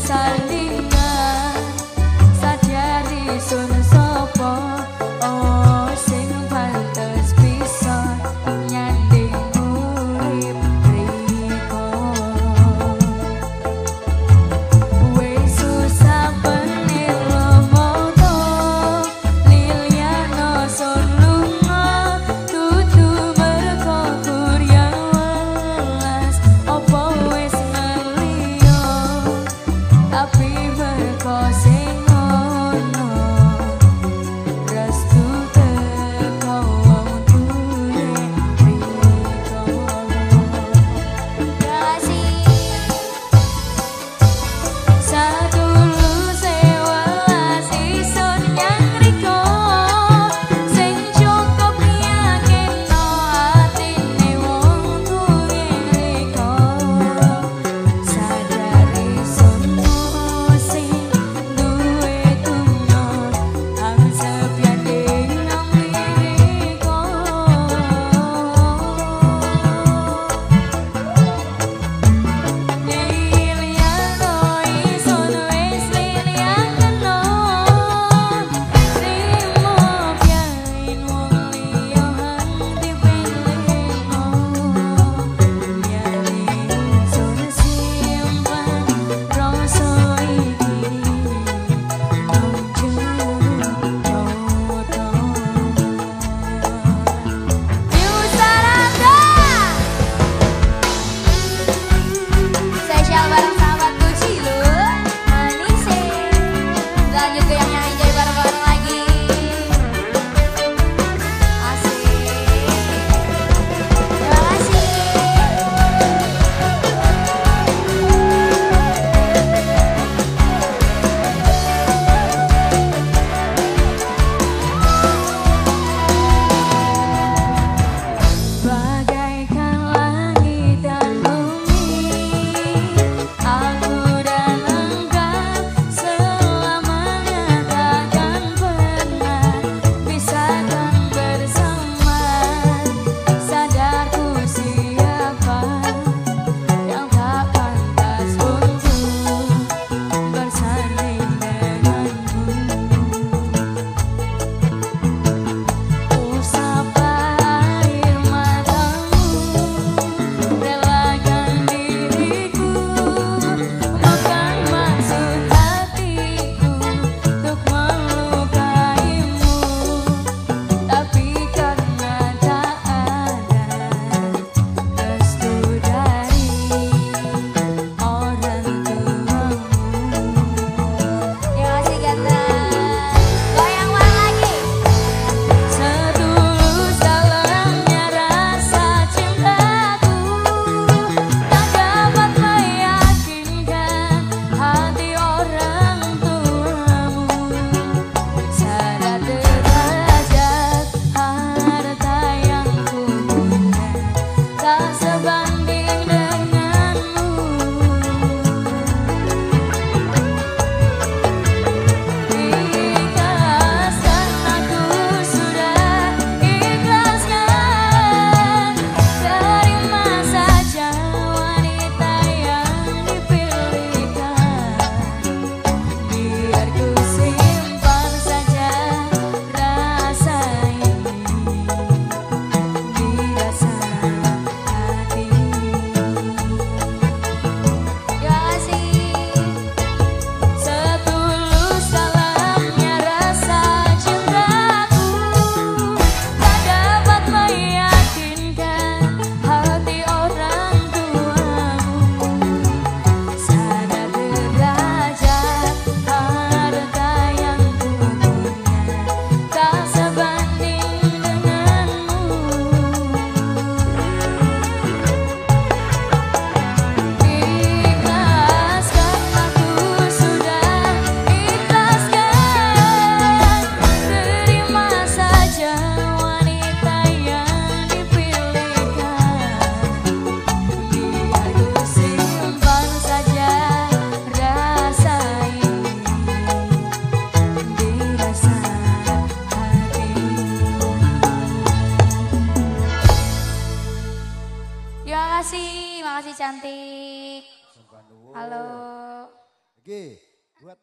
sanding tak sebanding cantik. Halo. Oke, buat